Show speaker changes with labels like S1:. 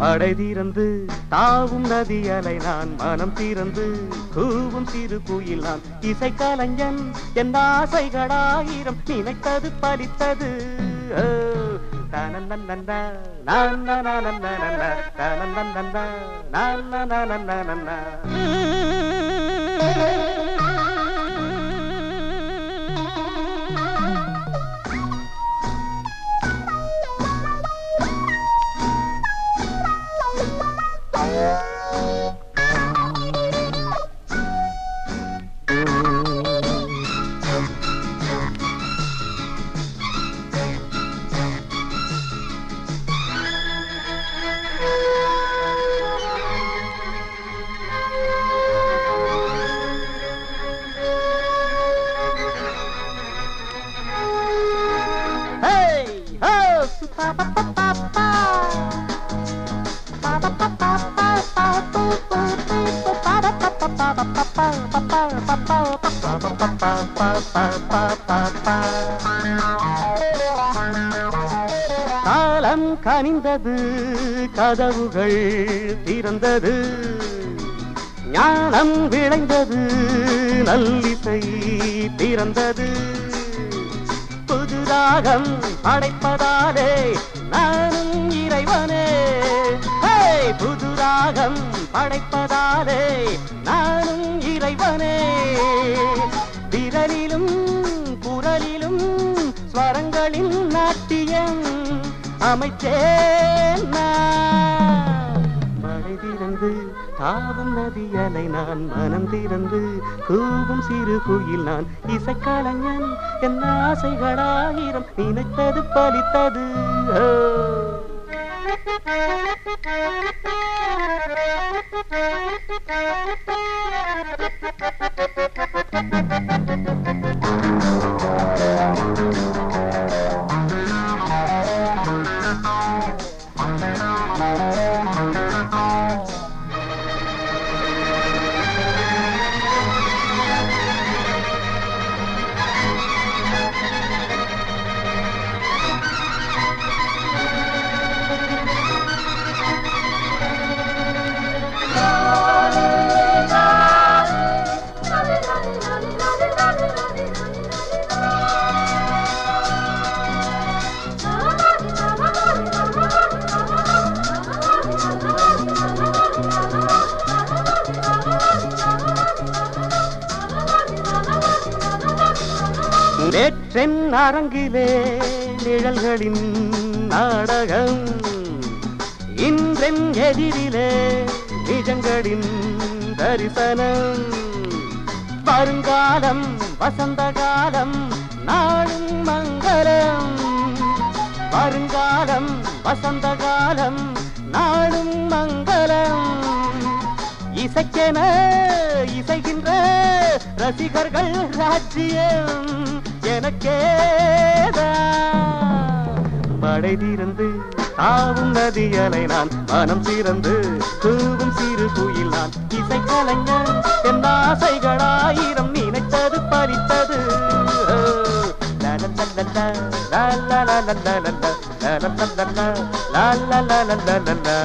S1: மடை தீரந்து தாவும் நதி அலை நான் மனம் தீரந்து கூவும் சிறு குயில் நான் இசை கலைஞன் என் ஆசைகளாயிரம் நினைத்தது பலித்தது. நான் காலம் கனிந்தது கதவுகள் திறந்தது ஞானம் விளைந்தது நல்லிசை திறந்தது. பெருந்தாகம் அடைப்பதாலே நானும் இறைவனே. புதுராகம் படைப்பதாலே நானும் இறைவனே. விரலிலும் குரலிலும் ஸ்வரங்களின் நாட்டியம் அமைத்தேன் நான். தாவும் நதி அலை நான் மனம் திறந்து கூவும் சிறு குயில் நான் இசைக்கலைஞன் என் ஆசைகளாயிரம் நினைத்தது பலித்தது அரங்கிலே நிழல்களின் நாடகம். இன்றென் எதிரிலே நிஜங்களின் தரிசனம். வருங்காலம் வசந்த காலம் நாளும் மங்களம். வருங்காலம் வசந்த காலம் நாளும் மங்களம். இசைக்கென இசைகின்ற ரசிகர்கள் ராஜ்யம். எனக்கேதான் மழை தீர்ந்து ஆவும் நதியலை நான் மனம் திறந்து தூவும் சிறு குயில் நான் இசை கலைஞன் என் ஆசைகளாயிரம் நினைத்தது பறித்தது லா லா லா லா லா லா லா லா லா லா லா லா லா லா லா லா